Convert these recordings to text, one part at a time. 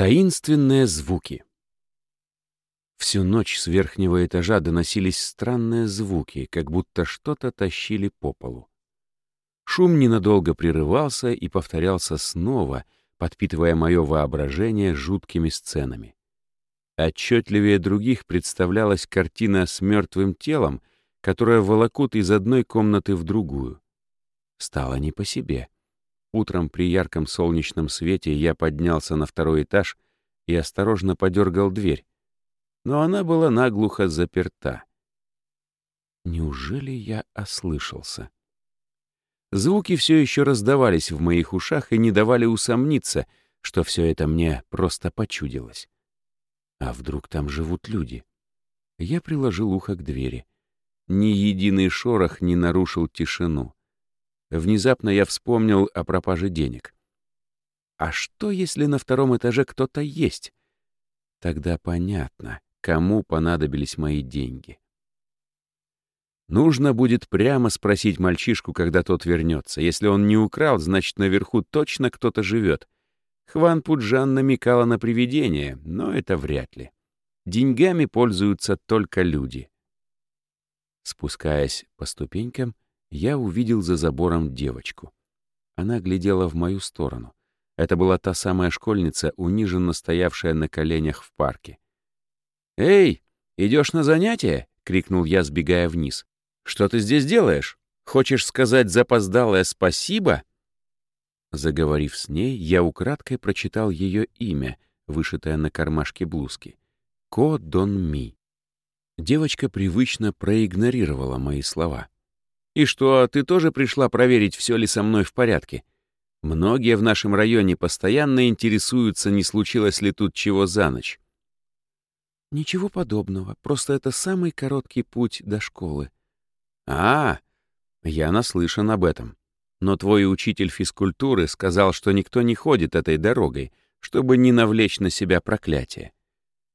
Таинственные звуки. Всю ночь с верхнего этажа доносились странные звуки, как будто что-то тащили по полу. Шум ненадолго прерывался и повторялся снова, подпитывая мое воображение жуткими сценами. Отчетливее других представлялась картина с мертвым телом, которая волокут из одной комнаты в другую. Стало не по себе. Утром при ярком солнечном свете я поднялся на второй этаж и осторожно подергал дверь, но она была наглухо заперта. Неужели я ослышался? Звуки все еще раздавались в моих ушах и не давали усомниться, что все это мне просто почудилось. А вдруг там живут люди? Я приложил ухо к двери. Ни единый шорох не нарушил тишину. Внезапно я вспомнил о пропаже денег. А что, если на втором этаже кто-то есть? Тогда понятно, кому понадобились мои деньги. Нужно будет прямо спросить мальчишку, когда тот вернется. Если он не украл, значит, наверху точно кто-то живет. Хван Пуджан намекала на привидение, но это вряд ли. Деньгами пользуются только люди. Спускаясь по ступенькам, я увидел за забором девочку. Она глядела в мою сторону. Это была та самая школьница, униженно стоявшая на коленях в парке. «Эй, идешь на занятия?» — крикнул я, сбегая вниз. «Что ты здесь делаешь? Хочешь сказать запоздалое спасибо?» Заговорив с ней, я украдкой прочитал ее имя, вышитое на кармашке блузки. Ко Дон Ми. Девочка привычно проигнорировала мои слова. И что, ты тоже пришла проверить, все ли со мной в порядке? Многие в нашем районе постоянно интересуются, не случилось ли тут чего за ночь. Ничего подобного, просто это самый короткий путь до школы. А, я наслышан об этом. Но твой учитель физкультуры сказал, что никто не ходит этой дорогой, чтобы не навлечь на себя проклятие.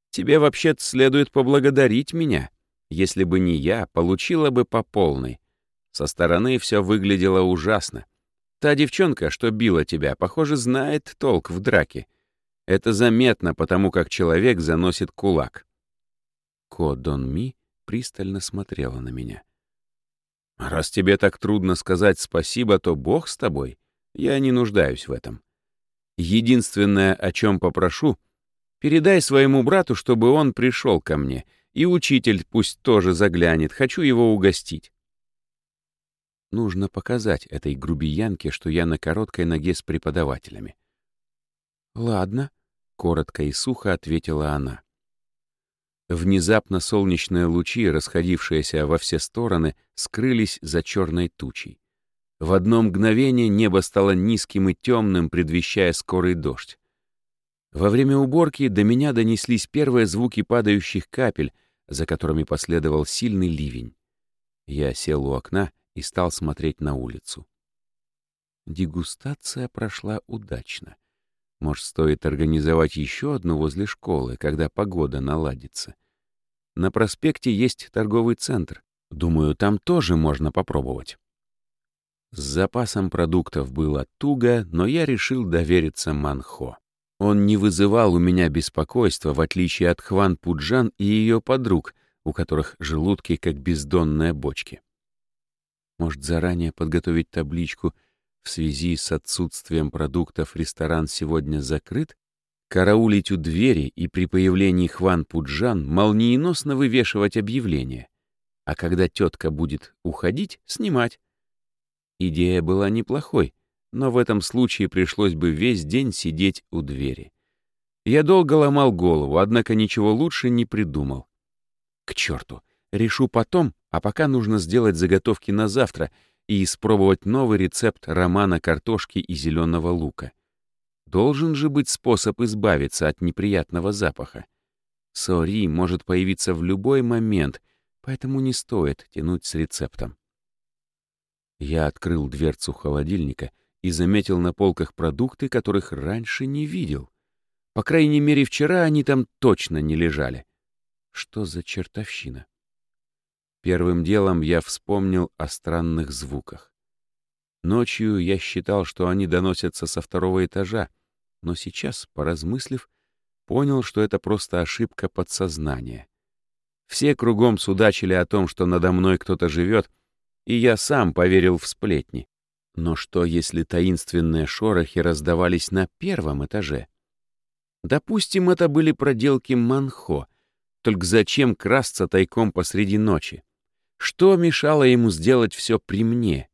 Тебе вообще-то следует поблагодарить меня. Если бы не я, получила бы по полной. Со стороны все выглядело ужасно. Та девчонка, что била тебя, похоже, знает толк в драке. Это заметно, потому как человек заносит кулак. Ко Дон Ми пристально смотрела на меня. «Раз тебе так трудно сказать спасибо, то Бог с тобой. Я не нуждаюсь в этом. Единственное, о чем попрошу, передай своему брату, чтобы он пришел ко мне, и учитель пусть тоже заглянет, хочу его угостить. Нужно показать этой грубиянке, что я на короткой ноге с преподавателями. «Ладно», — коротко и сухо ответила она. Внезапно солнечные лучи, расходившиеся во все стороны, скрылись за черной тучей. В одно мгновение небо стало низким и темным, предвещая скорый дождь. Во время уборки до меня донеслись первые звуки падающих капель, за которыми последовал сильный ливень. Я сел у окна и стал смотреть на улицу. Дегустация прошла удачно. Может, стоит организовать еще одну возле школы, когда погода наладится. На проспекте есть торговый центр. Думаю, там тоже можно попробовать. С запасом продуктов было туго, но я решил довериться Манхо. Он не вызывал у меня беспокойства, в отличие от Хван Пуджан и ее подруг, у которых желудки как бездонные бочки. Может, заранее подготовить табличку «В связи с отсутствием продуктов ресторан сегодня закрыт», караулить у двери и при появлении Хван Пуджан молниеносно вывешивать объявление, а когда тетка будет уходить, снимать. Идея была неплохой, но в этом случае пришлось бы весь день сидеть у двери. Я долго ломал голову, однако ничего лучше не придумал. К черту! Решу потом, а пока нужно сделать заготовки на завтра и испробовать новый рецепт романа картошки и зеленого лука. Должен же быть способ избавиться от неприятного запаха. Сори может появиться в любой момент, поэтому не стоит тянуть с рецептом. Я открыл дверцу холодильника и заметил на полках продукты, которых раньше не видел. По крайней мере, вчера они там точно не лежали. Что за чертовщина? Первым делом я вспомнил о странных звуках. Ночью я считал, что они доносятся со второго этажа, но сейчас, поразмыслив, понял, что это просто ошибка подсознания. Все кругом судачили о том, что надо мной кто-то живет, и я сам поверил в сплетни. Но что, если таинственные шорохи раздавались на первом этаже? Допустим, это были проделки Манхо. Только зачем красться тайком посреди ночи? Что мешало ему сделать все при мне?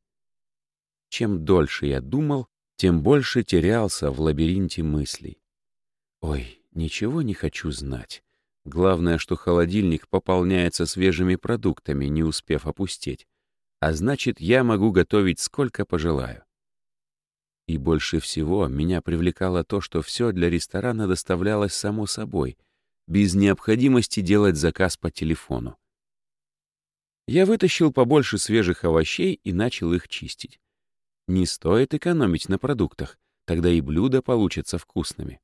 Чем дольше я думал, тем больше терялся в лабиринте мыслей. Ой, ничего не хочу знать. Главное, что холодильник пополняется свежими продуктами, не успев опустеть а значит, я могу готовить сколько пожелаю. И больше всего меня привлекало то, что все для ресторана доставлялось само собой, без необходимости делать заказ по телефону. Я вытащил побольше свежих овощей и начал их чистить. Не стоит экономить на продуктах, тогда и блюда получатся вкусными.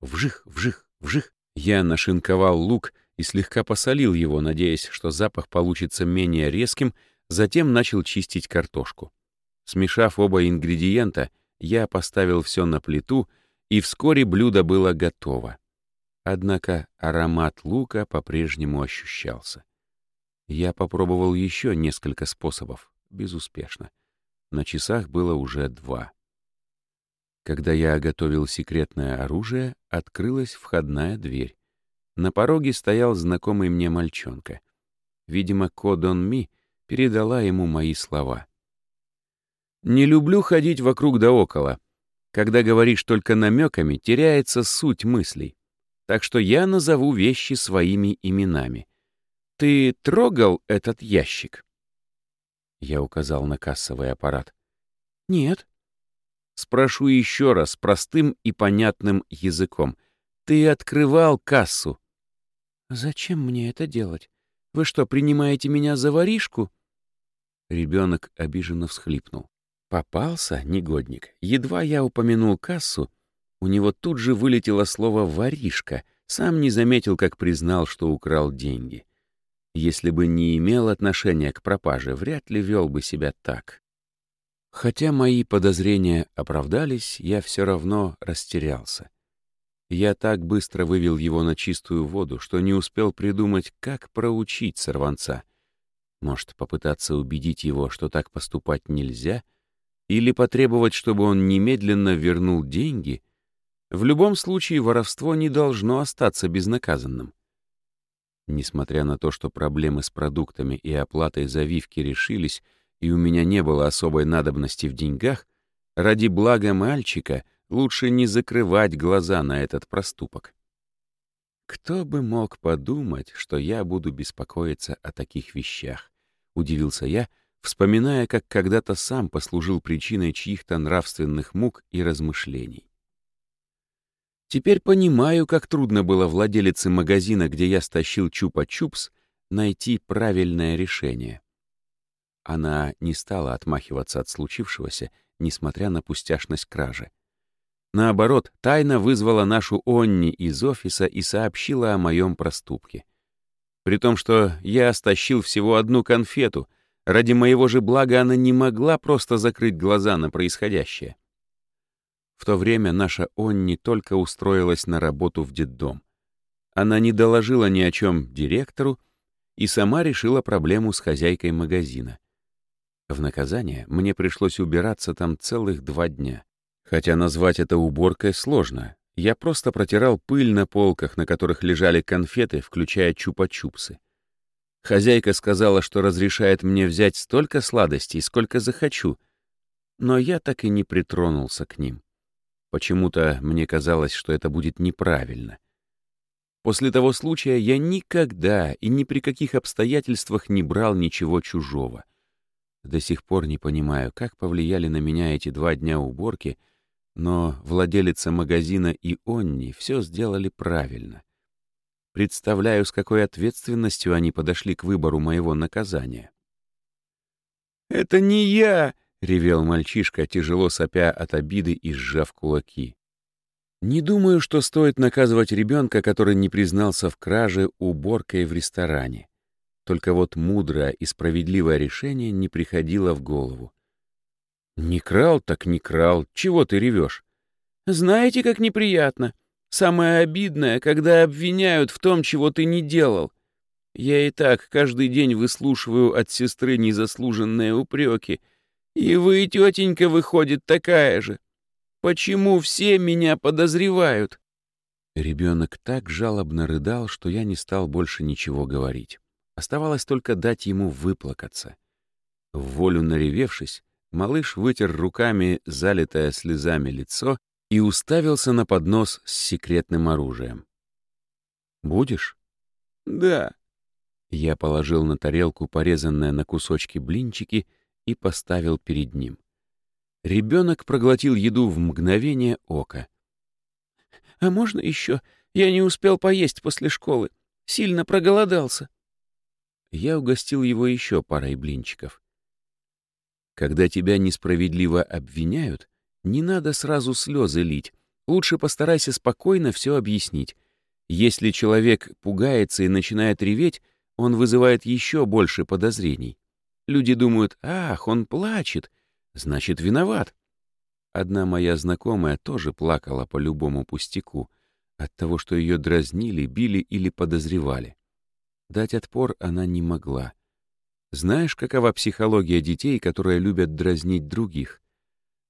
Вжих, вжих, вжих. Я нашинковал лук и слегка посолил его, надеясь, что запах получится менее резким Затем начал чистить картошку. Смешав оба ингредиента, я поставил все на плиту, и вскоре блюдо было готово. Однако аромат лука по-прежнему ощущался. Я попробовал еще несколько способов, безуспешно. На часах было уже два. Когда я готовил секретное оружие, открылась входная дверь. На пороге стоял знакомый мне мальчонка. Видимо, Кодон Ми передала ему мои слова. «Не люблю ходить вокруг да около. Когда говоришь только намеками, теряется суть мыслей. Так что я назову вещи своими именами. Ты трогал этот ящик?» Я указал на кассовый аппарат. «Нет». Спрошу еще раз простым и понятным языком. «Ты открывал кассу?» «Зачем мне это делать? Вы что, принимаете меня за воришку?» Ребенок обиженно всхлипнул. Попался, негодник. Едва я упомянул кассу, у него тут же вылетело слово «воришка», сам не заметил, как признал, что украл деньги. Если бы не имел отношения к пропаже, вряд ли вел бы себя так. Хотя мои подозрения оправдались, я все равно растерялся. Я так быстро вывел его на чистую воду, что не успел придумать, как проучить сорванца. Может, попытаться убедить его, что так поступать нельзя, или потребовать, чтобы он немедленно вернул деньги? В любом случае, воровство не должно остаться безнаказанным. Несмотря на то, что проблемы с продуктами и оплатой завивки решились, и у меня не было особой надобности в деньгах, ради блага мальчика лучше не закрывать глаза на этот проступок. Кто бы мог подумать, что я буду беспокоиться о таких вещах? — удивился я, вспоминая, как когда-то сам послужил причиной чьих-то нравственных мук и размышлений. Теперь понимаю, как трудно было владелице магазина, где я стащил чупа-чупс, найти правильное решение. Она не стала отмахиваться от случившегося, несмотря на пустяшность кражи. Наоборот, тайно вызвала нашу Онни из офиса и сообщила о моем проступке. При том, что я стащил всего одну конфету, ради моего же блага она не могла просто закрыть глаза на происходящее. В то время наша Онни только устроилась на работу в детдом. Она не доложила ни о чем директору и сама решила проблему с хозяйкой магазина. В наказание мне пришлось убираться там целых два дня. Хотя назвать это уборкой сложно. Я просто протирал пыль на полках, на которых лежали конфеты, включая чупа-чупсы. Хозяйка сказала, что разрешает мне взять столько сладостей, сколько захочу, но я так и не притронулся к ним. Почему-то мне казалось, что это будет неправильно. После того случая я никогда и ни при каких обстоятельствах не брал ничего чужого. До сих пор не понимаю, как повлияли на меня эти два дня уборки — но владелица магазина и Онни все сделали правильно. Представляю, с какой ответственностью они подошли к выбору моего наказания. «Это не я!» — ревел мальчишка, тяжело сопя от обиды и сжав кулаки. Не думаю, что стоит наказывать ребенка, который не признался в краже уборкой в ресторане. Только вот мудрое и справедливое решение не приходило в голову. «Не крал, так не крал. Чего ты ревешь?» «Знаете, как неприятно. Самое обидное, когда обвиняют в том, чего ты не делал. Я и так каждый день выслушиваю от сестры незаслуженные упреки. И вы, тетенька, выходит такая же. Почему все меня подозревают?» Ребенок так жалобно рыдал, что я не стал больше ничего говорить. Оставалось только дать ему выплакаться. В волю наревевшись, малыш вытер руками залитое слезами лицо и уставился на поднос с секретным оружием. «Будешь?» «Да», я положил на тарелку порезанные на кусочки блинчики и поставил перед ним. Ребенок проглотил еду в мгновение ока. «А можно еще? Я не успел поесть после школы. Сильно проголодался». Я угостил его еще парой блинчиков. Когда тебя несправедливо обвиняют, не надо сразу слезы лить. Лучше постарайся спокойно все объяснить. Если человек пугается и начинает реветь, он вызывает еще больше подозрений. Люди думают, ах, он плачет, значит, виноват. Одна моя знакомая тоже плакала по любому пустяку, от того, что ее дразнили, били или подозревали. Дать отпор она не могла. Знаешь, какова психология детей, которые любят дразнить других?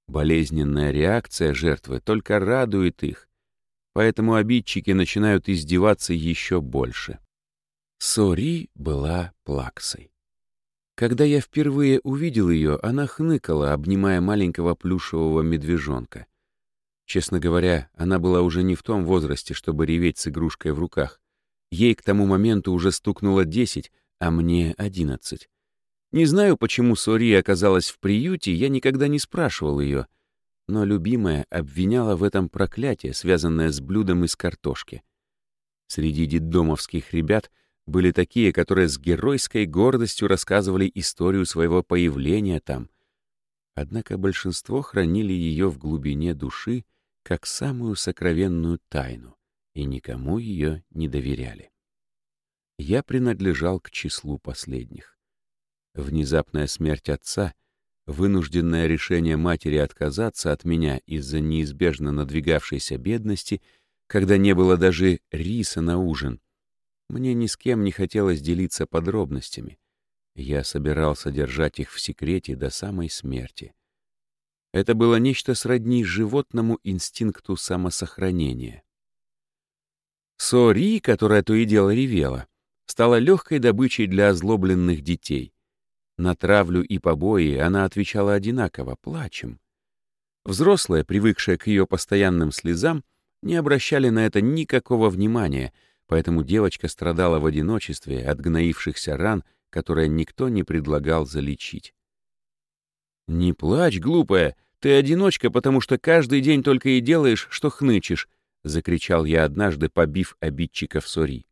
Болезненная реакция жертвы только радует их, поэтому обидчики начинают издеваться еще больше. Сори была плаксой. Когда я впервые увидел ее, она хныкала, обнимая маленького плюшевого медвежонка. Честно говоря, она была уже не в том возрасте, чтобы реветь с игрушкой в руках. Ей к тому моменту уже стукнуло десять, а мне одиннадцать. Не знаю, почему Сори оказалась в приюте, я никогда не спрашивал ее, но любимая обвиняла в этом проклятие, связанное с блюдом из картошки. Среди детдомовских ребят — были такие, которые с геройской гордостью рассказывали историю своего появления там. Однако большинство хранили ее в глубине души как самую сокровенную тайну и никому ее не доверяли. Я принадлежал к числу последних. Внезапная смерть отца, вынужденное решение матери отказаться от меня из-за неизбежно надвигавшейся бедности, когда не было даже риса на ужин — мне ни с кем не хотелось делиться подробностями. Я собирался держать их в секрете до самой смерти. Это было нечто сродни животному инстинкту самосохранения. Сори, которая то и дело ревела, стала легкой добычей для озлобленных детей. На травлю и побои она отвечала одинаково, плачем. Взрослые, привыкшие к ее постоянным слезам, не обращали на это никакого внимания — поэтому девочка страдала в одиночестве от гноившихся ран, которые никто не предлагал залечить. «Не плачь, глупая, ты одиночка, потому что каждый день только и делаешь, что хнычешь», — закричал я однажды, побив обидчика в Сори.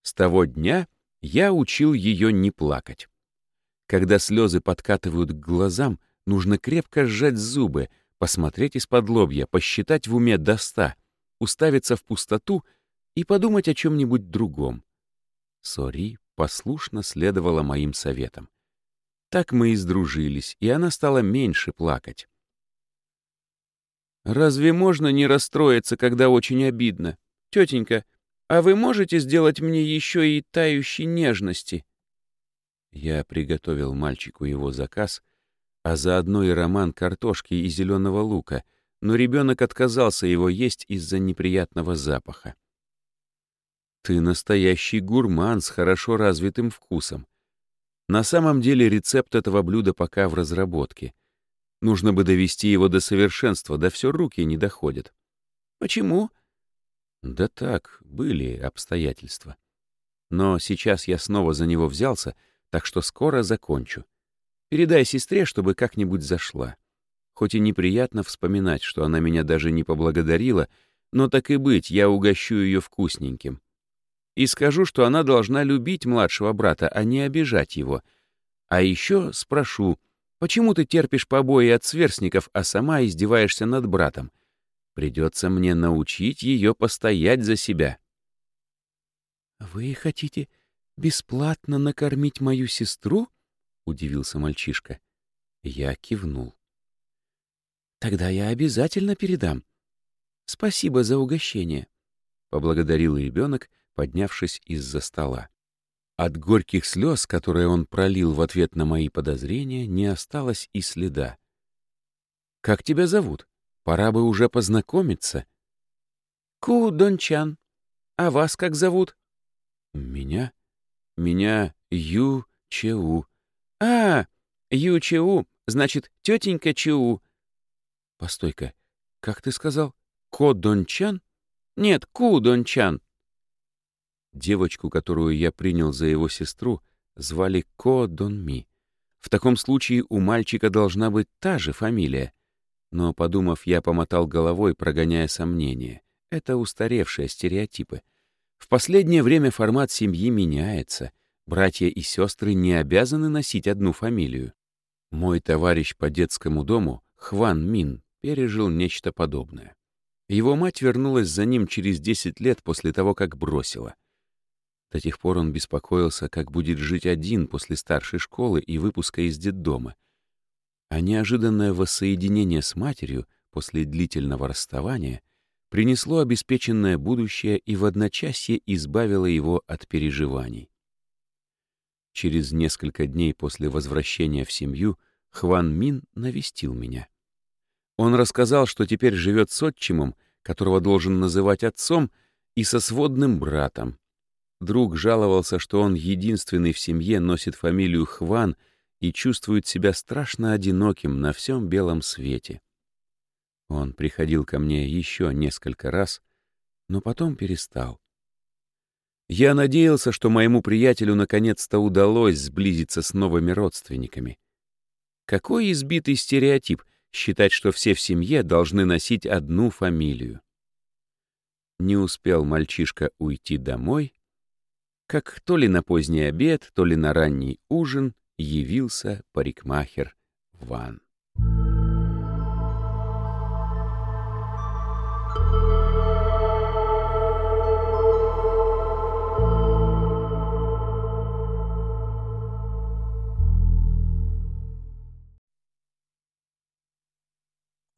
С того дня я учил ее не плакать. Когда слезы подкатывают к глазам, нужно крепко сжать зубы, посмотреть из-под лобья, посчитать в уме до ста, уставиться в пустоту — и подумать о чем-нибудь другом. Сори послушно следовала моим советам. Так мы и сдружились, и она стала меньше плакать. «Разве можно не расстроиться, когда очень обидно? Тетенька, а вы можете сделать мне еще и тающей нежности?» Я приготовил мальчику его заказ, а заодно и роман картошки и зеленого лука, но ребенок отказался его есть из-за неприятного запаха. Ты настоящий гурман с хорошо развитым вкусом. На самом деле рецепт этого блюда пока в разработке. Нужно бы довести его до совершенства, да все руки не доходят. Почему? Да так, были обстоятельства. Но сейчас я снова за него взялся, так что скоро закончу. Передай сестре, чтобы как-нибудь зашла. Хоть и неприятно вспоминать, что она меня даже не поблагодарила, но так и быть, я угощу ее вкусненьким и скажу, что она должна любить младшего брата, а не обижать его. А еще спрошу, почему ты терпишь побои от сверстников, а сама издеваешься над братом? Придется мне научить ее постоять за себя. «Вы хотите бесплатно накормить мою сестру?» — удивился мальчишка. Я кивнул. «Тогда я обязательно передам. Спасибо за угощение, — поблагодарил ребенок, поднявшись из-за стола. От горьких слез, которые он пролил в ответ на мои подозрения, не осталось и следа. «Как тебя зовут? Пора бы уже познакомиться». «Ку Дончан. А вас как зовут?» «Меня? Меня Ю Чеу». «А, Ю Чеу, значит, тетенька Чеу». «Постой-ка, как ты сказал? Ко Дончан?» «Нет, Ку Дончан». Девочку, которую я принял за его сестру, звали Ко Дон Ми. В таком случае у мальчика должна быть та же фамилия. Но, подумав, я помотал головой, прогоняя сомнения. Это устаревшие стереотипы. В последнее время формат семьи меняется. Братья и сестры не обязаны носить одну фамилию. Мой товарищ по детскому дому, Хван Мин, пережил нечто подобное. Его мать вернулась за ним через 10 лет после того, как бросила. До тех пор он беспокоился, как будет жить один после старшей школы и выпуска из детдома. А неожиданное воссоединение с матерью после длительного расставания принесло обеспеченное будущее и в одночасье избавило его от переживаний. Через несколько дней после возвращения в семью Хван Мин навестил меня. Он рассказал, что теперь живет с отчимом, которого должен называть отцом, и со сводным братом, Друг жаловался, что он единственный в семье носит фамилию Хван и чувствует себя страшно одиноким на всем белом свете. Он приходил ко мне еще несколько раз, но потом перестал. Я надеялся, что моему приятелю наконец-то удалось сблизиться с новыми родственниками. Какой избитый стереотип считать, что все в семье должны носить одну фамилию. Не успел мальчишка уйти домой, как то ли на поздний обед, то ли на ранний ужин явился парикмахер Ван.